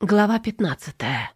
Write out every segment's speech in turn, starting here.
Глава пятнадцатая.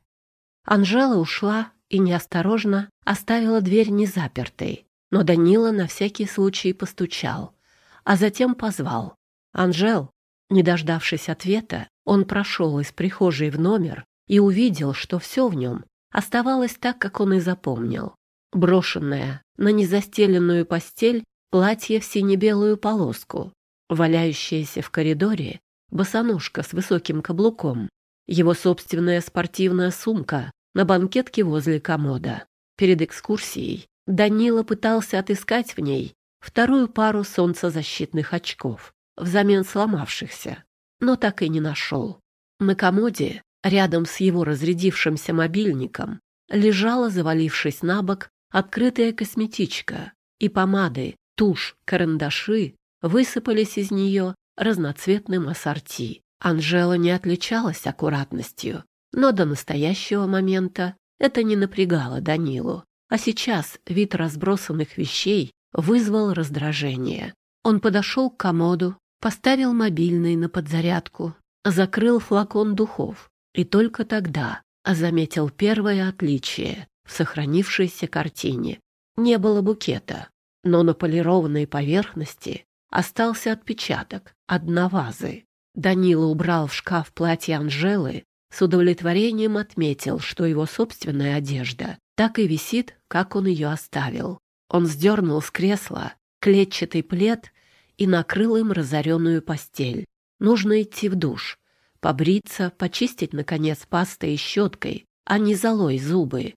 Анжела ушла и неосторожно оставила дверь незапертой, но Данила на всякий случай постучал, а затем позвал. «Анжел!» Не дождавшись ответа, он прошел из прихожей в номер и увидел, что все в нем оставалось так, как он и запомнил. Брошенное на незастеленную постель платье в сине-белую полоску, валяющееся в коридоре босоножка с высоким каблуком, его собственная спортивная сумка на банкетке возле комода. Перед экскурсией Данила пытался отыскать в ней вторую пару солнцезащитных очков взамен сломавшихся, но так и не нашел. На комоде, рядом с его разрядившимся мобильником, лежала, завалившись на бок, открытая косметичка, и помады, тушь, карандаши высыпались из нее разноцветным ассорти. Анжела не отличалась аккуратностью, но до настоящего момента это не напрягало Данилу. А сейчас вид разбросанных вещей вызвал раздражение. Он подошел к комоду, поставил мобильный на подзарядку, закрыл флакон духов и только тогда заметил первое отличие в сохранившейся картине. Не было букета, но на полированной поверхности остался отпечаток одновазы. Данила убрал в шкаф платье Анжелы, с удовлетворением отметил, что его собственная одежда так и висит, как он ее оставил. Он сдернул с кресла клетчатый плед и накрыл им разоренную постель. Нужно идти в душ, побриться, почистить, наконец, пастой и щеткой, а не золой зубы,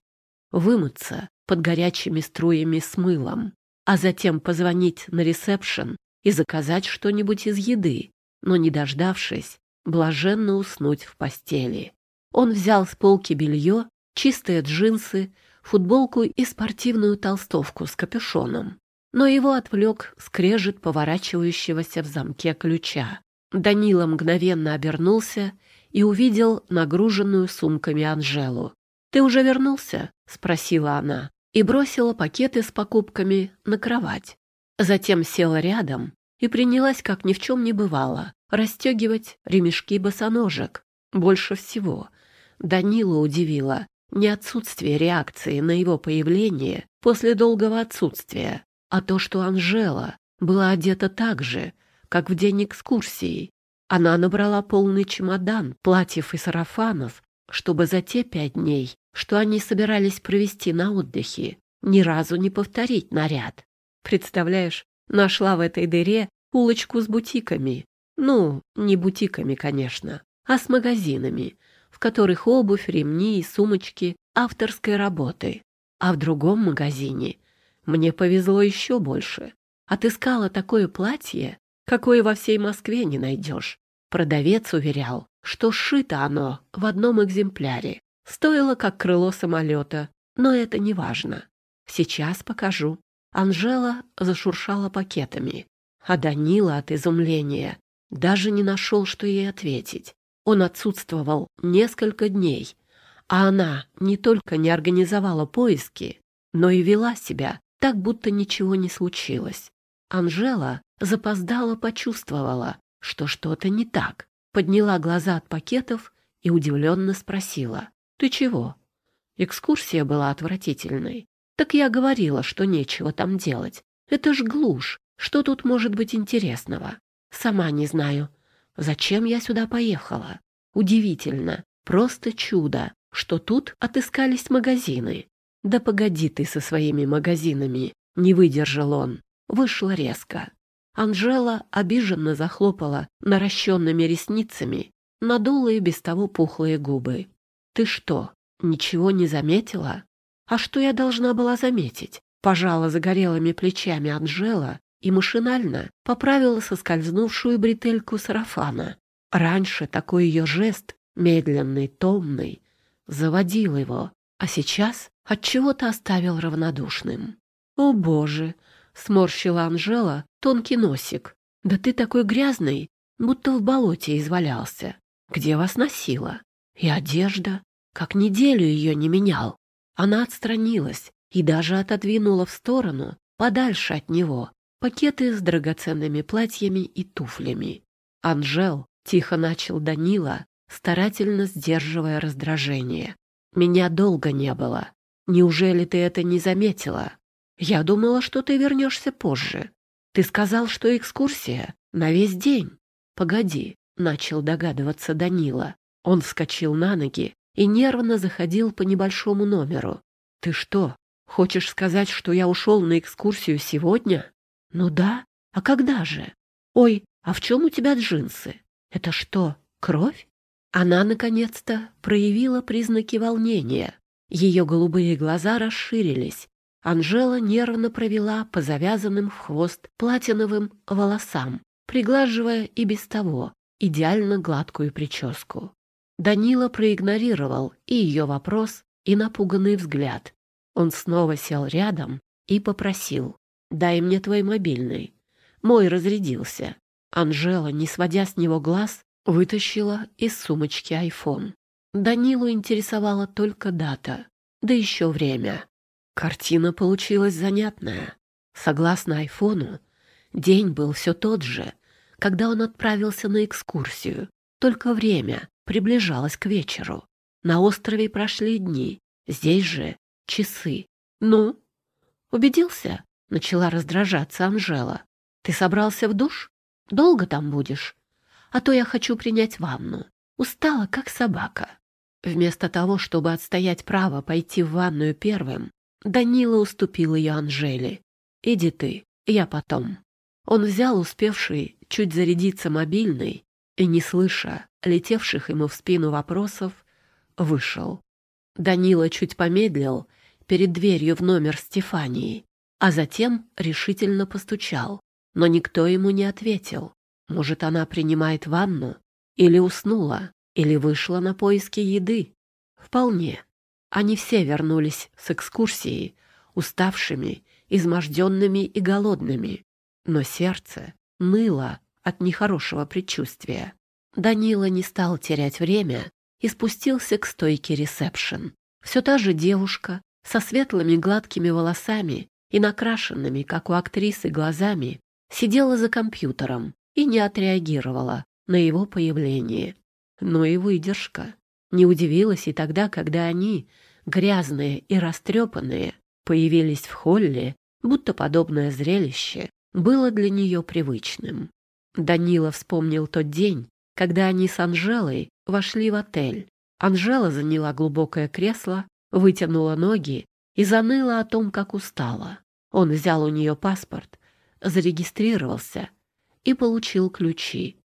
вымыться под горячими струями с мылом, а затем позвонить на ресепшн и заказать что-нибудь из еды, но, не дождавшись, блаженно уснуть в постели. Он взял с полки белье, чистые джинсы, футболку и спортивную толстовку с капюшоном. Но его отвлек скрежет поворачивающегося в замке ключа. Данила мгновенно обернулся и увидел нагруженную сумками Анжелу. «Ты уже вернулся?» — спросила она и бросила пакеты с покупками на кровать. Затем села рядом и принялась, как ни в чем не бывало, расстегивать ремешки босоножек. Больше всего Данила удивило не отсутствие реакции на его появление после долгого отсутствия, а то, что Анжела была одета так же, как в день экскурсии. Она набрала полный чемодан платьев и сарафанов, чтобы за те пять дней, что они собирались провести на отдыхе, ни разу не повторить наряд. Представляешь, нашла в этой дыре улочку с бутиками, ну, не бутиками, конечно, а с магазинами, в которых обувь, ремни и сумочки авторской работы. А в другом магазине мне повезло еще больше. Отыскала такое платье, какое во всей Москве не найдешь. Продавец уверял, что сшито оно в одном экземпляре. Стоило как крыло самолета, но это не важно. Сейчас покажу. Анжела зашуршала пакетами, а Данила от изумления даже не нашел, что ей ответить. Он отсутствовал несколько дней, а она не только не организовала поиски, но и вела себя так, будто ничего не случилось. Анжела запоздала почувствовала, что что-то не так, подняла глаза от пакетов и удивленно спросила. «Ты чего?» Экскурсия была отвратительной. Так я говорила, что нечего там делать. Это ж глушь. Что тут может быть интересного? Сама не знаю. Зачем я сюда поехала? Удивительно, просто чудо, что тут отыскались магазины. Да погоди ты со своими магазинами, не выдержал он. Вышло резко. Анжела обиженно захлопала наращенными ресницами, надула и без того пухлые губы. «Ты что, ничего не заметила?» «А что я должна была заметить?» Пожала загорелыми плечами Анжела и машинально поправила соскользнувшую бретельку сарафана. Раньше такой ее жест, медленный, томный, заводил его, а сейчас от чего то оставил равнодушным. «О, Боже!» — сморщила Анжела тонкий носик. «Да ты такой грязный, будто в болоте извалялся. Где вас носила? И одежда? Как неделю ее не менял». Она отстранилась и даже отодвинула в сторону, подальше от него, пакеты с драгоценными платьями и туфлями. «Анжел», — тихо начал Данила, старательно сдерживая раздражение. «Меня долго не было. Неужели ты это не заметила? Я думала, что ты вернешься позже. Ты сказал, что экскурсия на весь день. Погоди, начал догадываться Данила. Он вскочил на ноги и нервно заходил по небольшому номеру. Ты что, хочешь сказать, что я ушел на экскурсию сегодня? Ну да. А когда же? Ой, а в чем у тебя джинсы? Это что, кровь? Она наконец-то проявила признаки волнения. Ее голубые глаза расширились. Анжела нервно провела по завязанным в хвост платиновым волосам, приглаживая и без того идеально гладкую прическу. Данила проигнорировал и ее вопрос, и напуганный взгляд. Он снова сел рядом и попросил. «Дай мне твой мобильный». Мой разрядился. Анжела, не сводя с него глаз, вытащила из сумочки айфон. Данилу интересовала только дата, да еще время. Картина получилась занятная. Согласно айфону, день был все тот же, когда он отправился на экскурсию, только время приближалось к вечеру. На острове прошли дни, здесь же часы. «Ну, убедился?» — начала раздражаться Анжела. «Ты собрался в душ? Долго там будешь? А то я хочу принять ванну. Устала, как собака». Вместо того, чтобы отстоять право пойти в ванную первым, Данила уступил ее Анжеле. «Иди ты, я потом». Он взял успевший чуть зарядиться мобильный и, не слыша летевших ему в спину вопросов, вышел. Данила чуть помедлил перед дверью в номер Стефании, а затем решительно постучал, но никто ему не ответил. Может, она принимает ванну или уснула? Или вышла на поиски еды? Вполне. Они все вернулись с экскурсии, уставшими, изможденными и голодными. Но сердце ныло от нехорошего предчувствия. Данила не стал терять время и спустился к стойке ресепшн. Все та же девушка со светлыми гладкими волосами и накрашенными, как у актрисы, глазами, сидела за компьютером и не отреагировала на его появление но и выдержка. Не удивилась и тогда, когда они, грязные и растрепанные, появились в холле, будто подобное зрелище было для нее привычным. Данила вспомнил тот день, когда они с Анжелой вошли в отель. Анжела заняла глубокое кресло, вытянула ноги и заныла о том, как устала. Он взял у нее паспорт, зарегистрировался и получил ключи.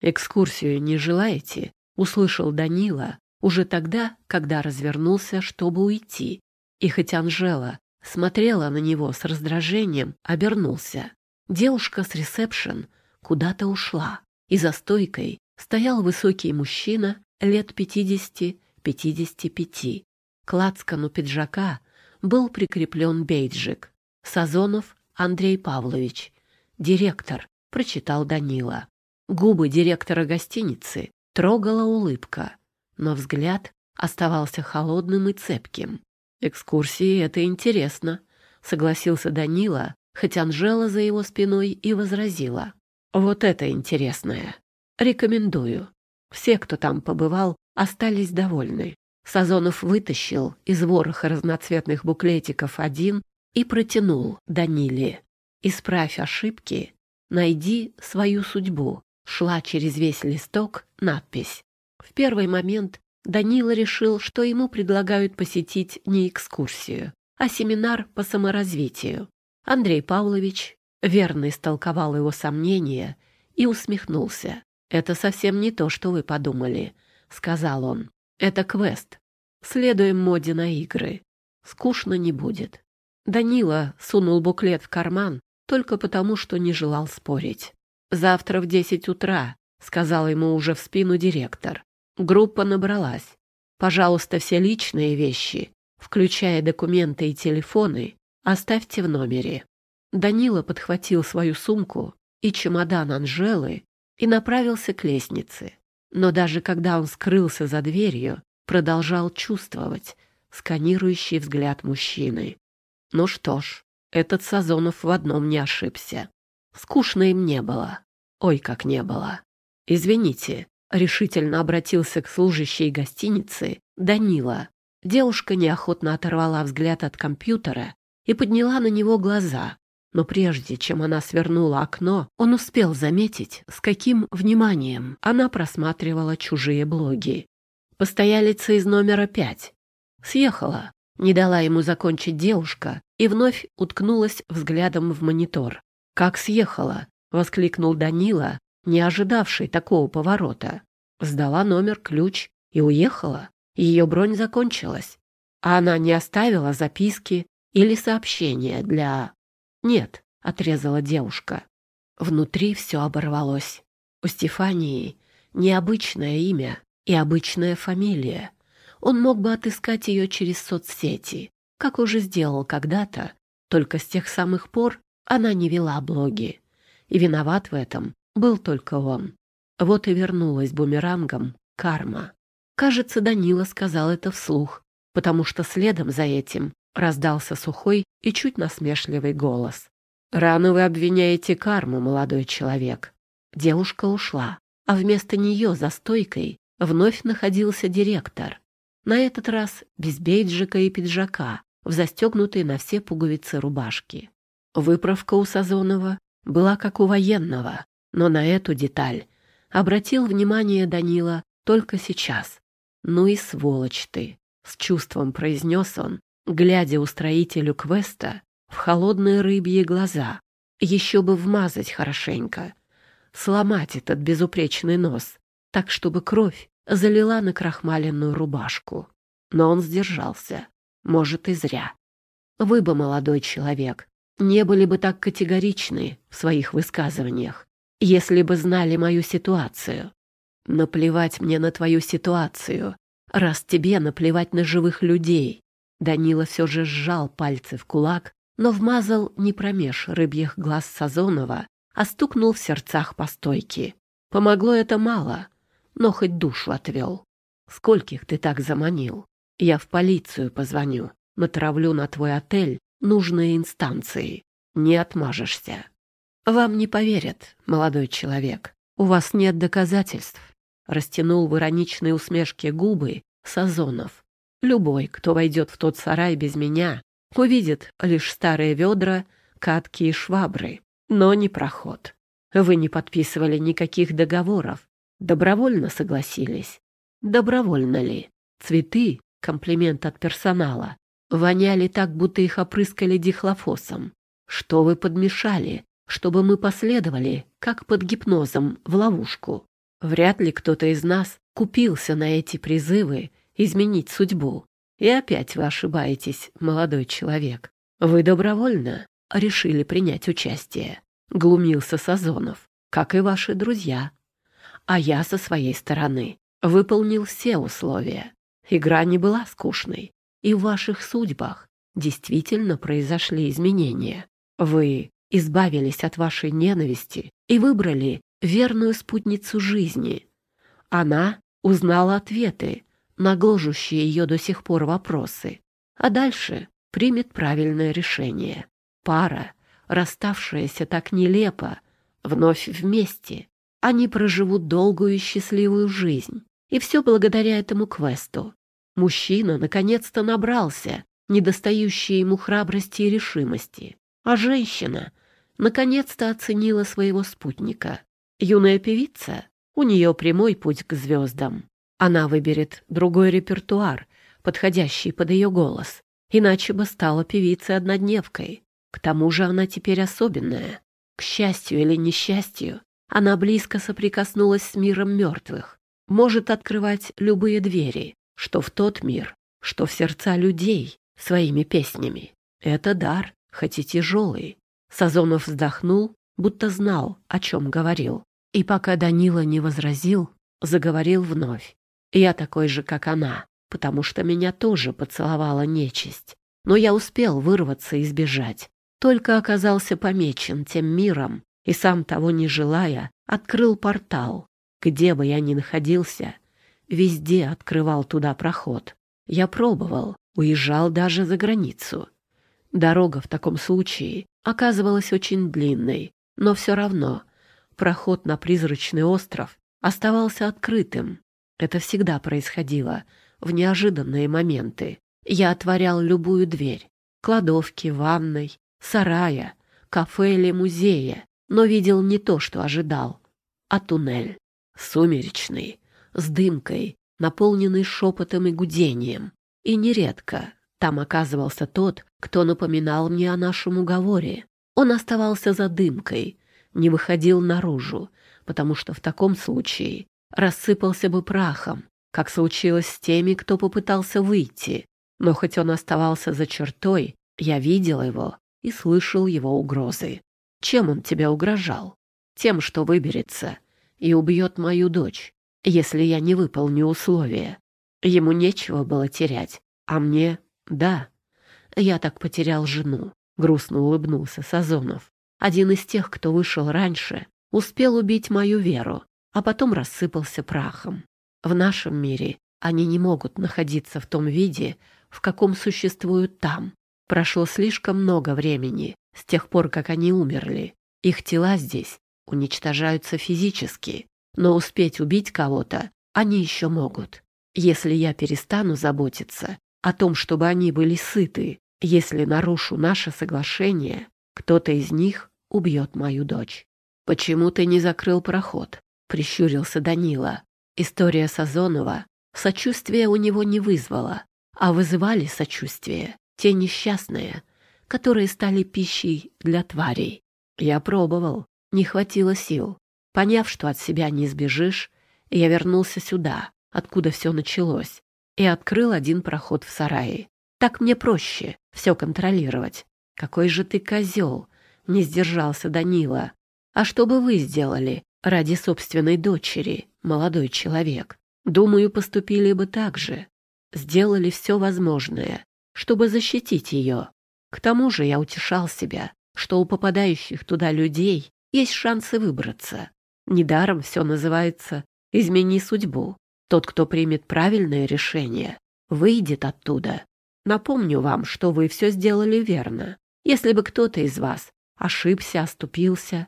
«Экскурсию не желаете?» услышал Данила уже тогда, когда развернулся, чтобы уйти. И хоть Анжела смотрела на него с раздражением, обернулся. Девушка с ресепшн куда-то ушла, и за стойкой стоял высокий мужчина лет пятидесяти-пятидесяти пяти. К лацкану пиджака был прикреплен бейджик. Сазонов Андрей Павлович, директор, прочитал Данила. Губы директора гостиницы трогала улыбка, но взгляд оставался холодным и цепким. «Экскурсии — это интересно», — согласился Данила, хоть Анжела за его спиной и возразила. «Вот это интересное. Рекомендую. Все, кто там побывал, остались довольны». Сазонов вытащил из вороха разноцветных буклетиков один и протянул Даниле. «Исправь ошибки, найди свою судьбу, шла через весь листок надпись. В первый момент Данила решил, что ему предлагают посетить не экскурсию, а семинар по саморазвитию. Андрей Павлович верно истолковал его сомнения и усмехнулся. «Это совсем не то, что вы подумали», — сказал он. «Это квест. Следуем моде на игры. Скучно не будет». Данила сунул буклет в карман только потому, что не желал спорить. «Завтра в десять утра», — сказал ему уже в спину директор. Группа набралась. «Пожалуйста, все личные вещи, включая документы и телефоны, оставьте в номере». Данила подхватил свою сумку и чемодан Анжелы и направился к лестнице. Но даже когда он скрылся за дверью, продолжал чувствовать сканирующий взгляд мужчины. Ну что ж, этот Сазонов в одном не ошибся. Скучно им не было. Ой, как не было. «Извините», решительно обратился к служащей гостиницы Данила. Девушка неохотно оторвала взгляд от компьютера и подняла на него глаза. Но прежде чем она свернула окно, он успел заметить, с каким вниманием она просматривала чужие блоги. Постоялица из номера пять. Съехала. Не дала ему закончить девушка и вновь уткнулась взглядом в монитор. «Как съехала!» — воскликнул Данила, не ожидавший такого поворота. Сдала номер, ключ и уехала. Ее бронь закончилась. А она не оставила записки или сообщения для... «Нет», — отрезала девушка. Внутри все оборвалось. У Стефании необычное имя и обычная фамилия. Он мог бы отыскать ее через соцсети, как уже сделал когда-то, только с тех самых пор она не вела блоги. И виноват в этом был только он. Вот и вернулась бумерангом карма. Кажется, Данила сказал это вслух, потому что следом за этим раздался сухой и чуть насмешливый голос. «Рано вы обвиняете карму, молодой человек». Девушка ушла, а вместо нее за стойкой вновь находился директор. На этот раз без бейджика и пиджака, в застегнутой на все пуговицы рубашки. Выправка у Сазонова была как у военного, но на эту деталь обратил внимание Данила только сейчас. «Ну и сволочь ты!» — с чувством произнес он, глядя устроителю квеста в холодные рыбьи глаза. Еще бы вмазать хорошенько, сломать этот безупречный нос, так, чтобы кровь залила на крахмаленную рубашку. Но он сдержался. Может, и зря. Вы бы, молодой человек, не были бы так категоричны в своих высказываниях, если бы знали мою ситуацию. Наплевать мне на твою ситуацию, раз тебе наплевать на живых людей. Данила все же сжал пальцы в кулак, но вмазал не промеж рыбьих глаз Сазонова, а стукнул в сердцах по стойке. Помогло это мало — но хоть душу отвел. Скольких ты так заманил? Я в полицию позвоню, натравлю на твой отель нужные инстанции. Не отмажешься. Вам не поверят, молодой человек. У вас нет доказательств. Растянул в ироничной усмешке губы Сазонов. Любой, кто войдет в тот сарай без меня, увидит лишь старые ведра, катки и швабры, но не проход. Вы не подписывали никаких договоров, Добровольно согласились. Добровольно ли? Цветы, комплимент от персонала, воняли так, будто их опрыскали дихлофосом. Что вы подмешали, чтобы мы последовали, как под гипнозом, в ловушку? Вряд ли кто-то из нас купился на эти призывы изменить судьбу. И опять вы ошибаетесь, молодой человек. Вы добровольно решили принять участие. Глумился Сазонов, как и ваши друзья. А я со своей стороны выполнил все условия. Игра не была скучной, и в ваших судьбах действительно произошли изменения. Вы избавились от вашей ненависти и выбрали верную спутницу жизни. Она узнала ответы на гложущие ее до сих пор вопросы, а дальше примет правильное решение. Пара, расставшаяся так нелепо, вновь вместе, они проживут долгую и счастливую жизнь. И все благодаря этому квесту. Мужчина наконец-то набрался недостающей ему храбрости и решимости. А женщина наконец-то оценила своего спутника. Юная певица, у нее прямой путь к звездам. Она выберет другой репертуар, подходящий под ее голос, иначе бы стала певицей-однодневкой. К тому же она теперь особенная. К счастью или несчастью, она близко соприкоснулась с миром мертвых, может открывать любые двери, что в тот мир, что в сердца людей своими песнями. Это дар, хоть и тяжелый. Сазонов вздохнул, будто знал, о чем говорил. И пока Данила не возразил, заговорил вновь. Я такой же, как она, потому что меня тоже поцеловала нечисть. Но я успел вырваться и сбежать. Только оказался помечен тем миром, и сам того не желая, открыл портал. Где бы я ни находился, везде открывал туда проход. Я пробовал, уезжал даже за границу. Дорога в таком случае оказывалась очень длинной, но все равно проход на призрачный остров оставался открытым. Это всегда происходило в неожиданные моменты. Я отворял любую дверь — кладовки, ванной, сарая, кафе или музея, но видел не то, что ожидал, а туннель. Сумеречный, с дымкой, наполненный шепотом и гудением. И нередко там оказывался тот, кто напоминал мне о нашем уговоре. Он оставался за дымкой, не выходил наружу, потому что в таком случае рассыпался бы прахом, как случилось с теми, кто попытался выйти. Но хоть он оставался за чертой, я видел его и слышал его угрозы. Чем он тебе угрожал? Тем, что выберется и убьет мою дочь, если я не выполню условия. Ему нечего было терять, а мне — да. Я так потерял жену, — грустно улыбнулся Сазонов. Один из тех, кто вышел раньше, успел убить мою веру, а потом рассыпался прахом. В нашем мире они не могут находиться в том виде, в каком существуют там. Прошло слишком много времени с тех пор, как они умерли. Их тела здесь уничтожаются физически, но успеть убить кого-то они еще могут. Если я перестану заботиться о том, чтобы они были сыты, если нарушу наше соглашение, кто-то из них убьет мою дочь. «Почему ты не закрыл проход?» — прищурился Данила. История Сазонова сочувствия у него не вызвала, а вызывали сочувствие те несчастные, которые стали пищей для тварей. Я пробовал, не хватило сил. Поняв, что от себя не избежишь, я вернулся сюда, откуда все началось, и открыл один проход в сарае. Так мне проще все контролировать. Какой же ты козел! Не сдержался Данила. А что бы вы сделали ради собственной дочери, молодой человек? Думаю, поступили бы так же. Сделали все возможное, чтобы защитить ее. К тому же я утешал себя, что у попадающих туда людей есть шансы выбраться. Недаром все называется «измени судьбу». Тот, кто примет правильное решение, выйдет оттуда. Напомню вам, что вы все сделали верно. Если бы кто-то из вас ошибся, оступился,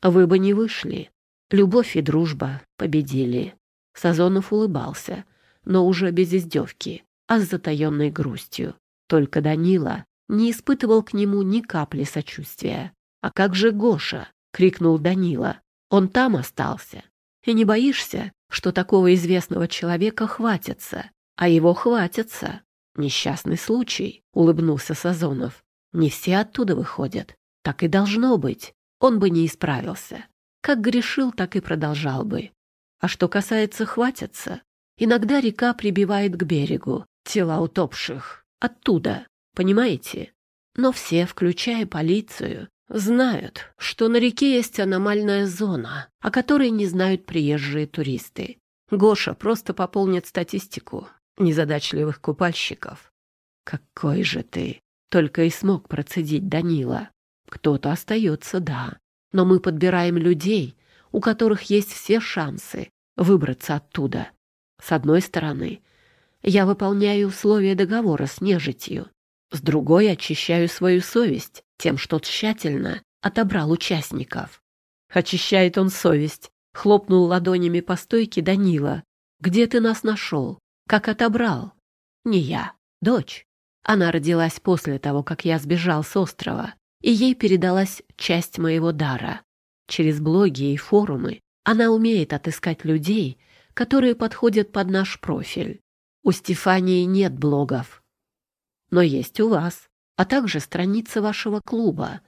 вы бы не вышли. Любовь и дружба победили. Сазонов улыбался, но уже без издевки, а с затаенной грустью. Только Данила не испытывал к нему ни капли сочувствия. «А как же Гоша?» — крикнул Данила. «Он там остался. И не боишься, что такого известного человека хватится, а его хватится?» «Несчастный случай», — улыбнулся Сазонов. «Не все оттуда выходят. Так и должно быть. Он бы не исправился. Как грешил, так и продолжал бы. А что касается хватится, иногда река прибивает к берегу тела утопших. Оттуда, понимаете? Но все, включая полицию, Знают, что на реке есть аномальная зона, о которой не знают приезжие туристы. Гоша просто пополнит статистику незадачливых купальщиков. «Какой же ты!» — только и смог процедить Данила. «Кто-то остается, да, но мы подбираем людей, у которых есть все шансы выбраться оттуда. С одной стороны, я выполняю условия договора с нежитью, с другой очищаю свою совесть тем, что тщательно отобрал участников. Очищает он совесть, хлопнул ладонями по стойке Данила. «Где ты нас нашел? Как отобрал?» «Не я, дочь. Она родилась после того, как я сбежал с острова, и ей передалась часть моего дара. Через блоги и форумы она умеет отыскать людей, которые подходят под наш профиль. У Стефании нет блогов, но есть у вас, а также страница вашего клуба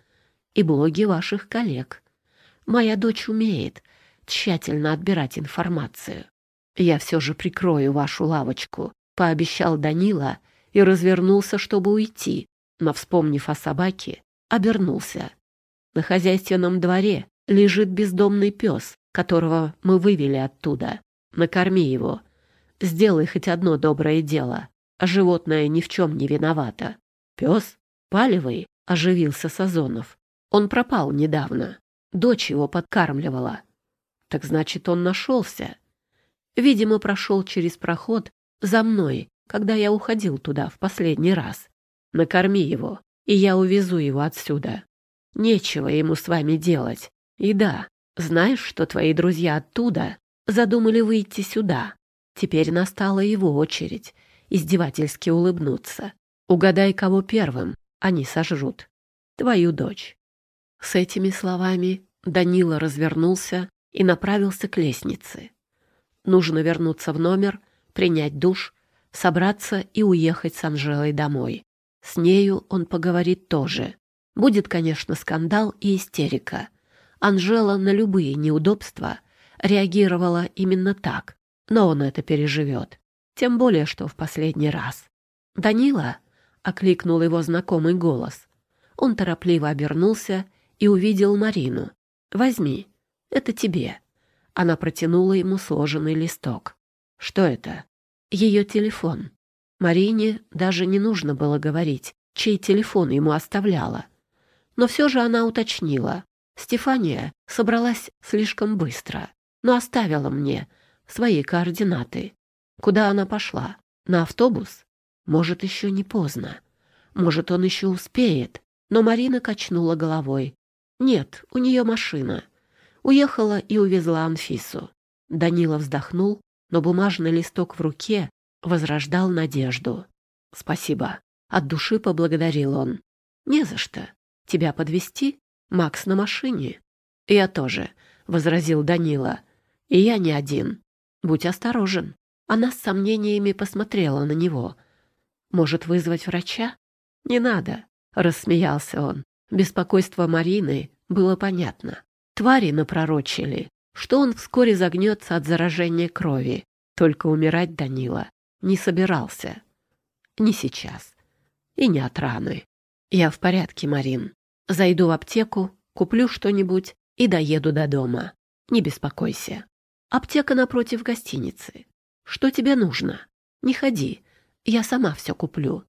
и блоги ваших коллег. Моя дочь умеет тщательно отбирать информацию. Я все же прикрою вашу лавочку, пообещал Данила и развернулся, чтобы уйти, но, вспомнив о собаке, обернулся. На хозяйственном дворе лежит бездомный пес, которого мы вывели оттуда. Накорми его. Сделай хоть одно доброе дело а животное ни в чем не виновато. Пес? Палевый? — оживился Сазонов. Он пропал недавно. Дочь его подкармливала. Так значит, он нашелся. Видимо, прошел через проход за мной, когда я уходил туда в последний раз. Накорми его, и я увезу его отсюда. Нечего ему с вами делать. И да, знаешь, что твои друзья оттуда задумали выйти сюда. Теперь настала его очередь издевательски улыбнуться. Угадай, кого первым они сожрут. Твою дочь. С этими словами Данила развернулся и направился к лестнице. Нужно вернуться в номер, принять душ, собраться и уехать с Анжелой домой. С нею он поговорит тоже. Будет, конечно, скандал и истерика. Анжела на любые неудобства реагировала именно так, но он это переживет. Тем более, что в последний раз. «Данила!» — окликнул его знакомый голос. Он торопливо обернулся и увидел Марину. «Возьми, это тебе». Она протянула ему сложенный листок. «Что это?» «Ее телефон». Марине даже не нужно было говорить, чей телефон ему оставляла. Но все же она уточнила. Стефания собралась слишком быстро, но оставила мне свои координаты. Куда она пошла? На автобус? Может, еще не поздно. Может, он еще успеет. Но Марина качнула головой. Нет, у нее машина. Уехала и увезла Анфису. Данила вздохнул, но бумажный листок в руке возрождал надежду. «Спасибо». От души поблагодарил он. «Не за что. Тебя подвести? Макс на машине». «Я тоже», — возразил Данила. «И я не один. Будь осторожен». Она с сомнениями посмотрела на него. «Может, вызвать врача?» «Не надо», — рассмеялся он. Беспокойство Марины было понятно. Твари напророчили, что он вскоре загнется от заражения крови. Только умирать Данила не собирался. Не сейчас. И не от раны. Я в порядке, Марин. Зайду в аптеку, куплю что-нибудь и доеду до дома. Не беспокойся. Аптека напротив гостиницы. Что тебе нужно? Не ходи, я сама все куплю.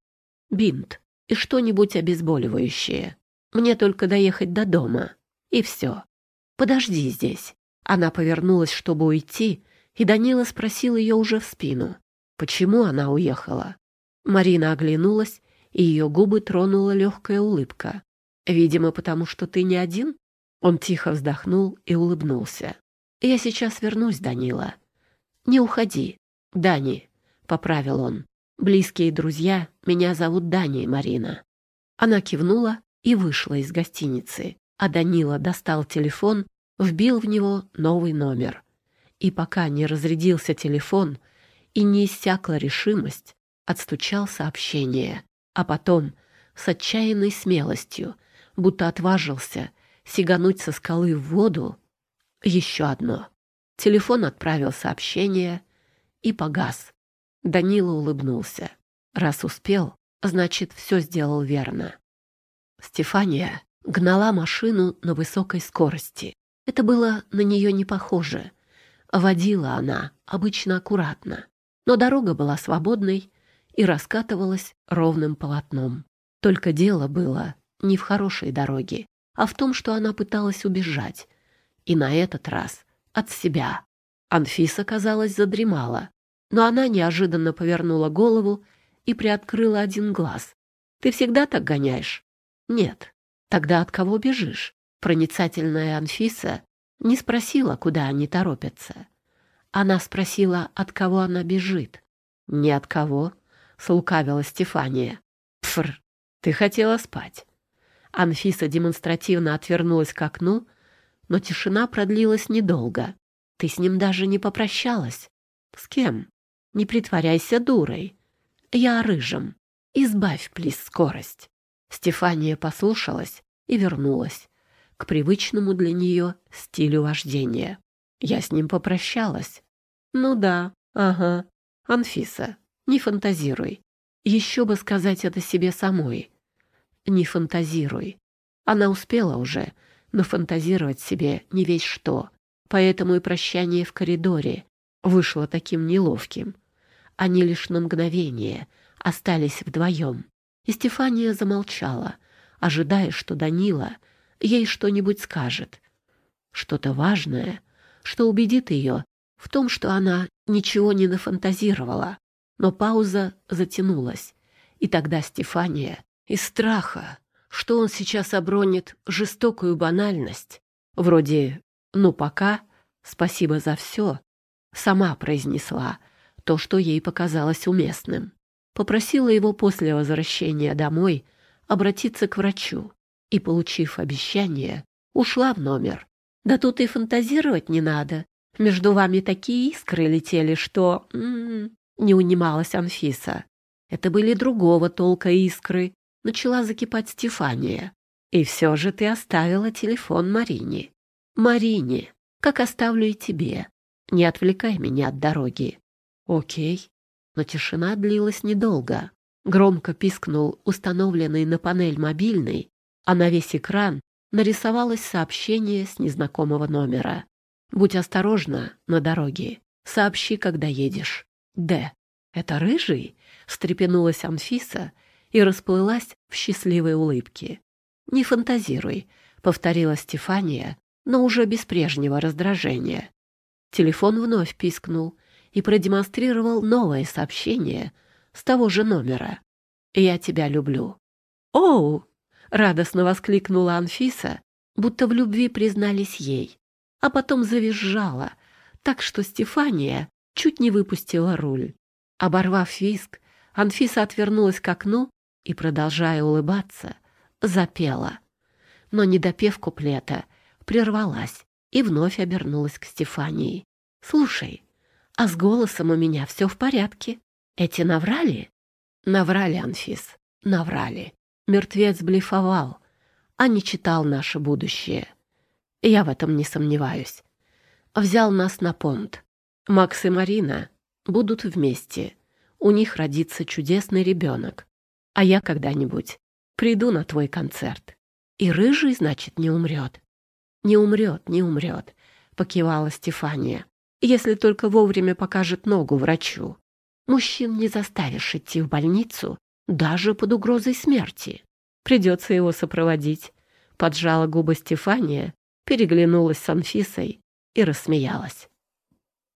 Бинт и что-нибудь обезболивающее. Мне только доехать до дома. И все. Подожди здесь. Она повернулась, чтобы уйти, и Данила спросил ее уже в спину. Почему она уехала? Марина оглянулась, и ее губы тронула легкая улыбка. «Видимо, потому что ты не один?» Он тихо вздохнул и улыбнулся. «Я сейчас вернусь, Данила. Не уходи. «Дани», — поправил он. «Близкие друзья, меня зовут Дани, Марина». Она кивнула и вышла из гостиницы, а Данила достал телефон, вбил в него новый номер. И пока не разрядился телефон и не иссякла решимость, отстучал сообщение, а потом с отчаянной смелостью, будто отважился сигануть со скалы в воду, еще одно. Телефон отправил сообщение — и погас. Данила улыбнулся. Раз успел, значит, все сделал верно. Стефания гнала машину на высокой скорости. Это было на нее не похоже. Водила она обычно аккуратно, но дорога была свободной и раскатывалась ровным полотном. Только дело было не в хорошей дороге, а в том, что она пыталась убежать. И на этот раз от себя. Анфиса, казалось, задремала, но она неожиданно повернула голову и приоткрыла один глаз. «Ты всегда так гоняешь?» «Нет». «Тогда от кого бежишь?» Проницательная Анфиса не спросила, куда они торопятся. Она спросила, от кого она бежит. «Ни от кого», — слукавила Стефания. «Пфр, ты хотела спать». Анфиса демонстративно отвернулась к окну, но тишина продлилась недолго. Ты с ним даже не попрощалась. С кем? Не притворяйся дурой. Я о рыжем. Избавь, плиз, скорость. Стефания послушалась и вернулась к привычному для нее стилю вождения. Я с ним попрощалась. Ну да, ага. Анфиса, не фантазируй. Еще бы сказать это себе самой. Не фантазируй. Она успела уже нафантазировать себе не весь что поэтому и прощание в коридоре вышло таким неловким. Они лишь на мгновение остались вдвоем. И Стефания замолчала, ожидая, что Данила ей что-нибудь скажет. Что-то важное, что убедит ее в том, что она ничего не нафантазировала. Но пауза затянулась, и тогда Стефания из страха, что он сейчас обронит жестокую банальность, вроде ну пока, спасибо за все. Сама произнесла то, что ей показалось уместным. Попросила его после возвращения домой обратиться к врачу и, получив обещание, ушла в номер. «Да тут и фантазировать не надо. Между вами такие искры летели, что...» М -м -м, не унималась Анфиса. Это были другого толка искры. Начала закипать Стефания. «И все же ты оставила телефон Марине». «Марине, как оставлю и тебе. Не отвлекай меня от дороги». «Окей». Но тишина длилась недолго. Громко пискнул установленный на панель мобильный, а на весь экран нарисовалось сообщение с незнакомого номера. «Будь осторожна на дороге. Сообщи, когда едешь. Д». «Это рыжий?» — встрепенулась Анфиса и расплылась в счастливой улыбке. «Не фантазируй», — повторила Стефания, но уже без прежнего раздражения. Телефон вновь пискнул и продемонстрировал новое сообщение с того же номера. «Я тебя люблю». «Оу!» — радостно воскликнула Анфиса, будто в любви признались ей, а потом завизжала, так что Стефания чуть не выпустила руль. Оборвав виск, Анфиса отвернулась к окну и, продолжая улыбаться, запела. Но, не допев куплета, прервалась и вновь обернулась к Стефании. «Слушай, а с голосом у меня все в порядке. Эти наврали?» «Наврали, Анфис, наврали. Мертвец блефовал, а не читал наше будущее. Я в этом не сомневаюсь. Взял нас на понт. Макс и Марина будут вместе. У них родится чудесный ребенок. А я когда-нибудь приду на твой концерт. И рыжий, значит, не умрет. Не умрет, не умрет, покивала Стефания. Если только вовремя покажет ногу врачу. Мужчин не заставишь идти в больницу даже под угрозой смерти. Придется его сопроводить. Поджала губы Стефания, переглянулась с Анфисой и рассмеялась.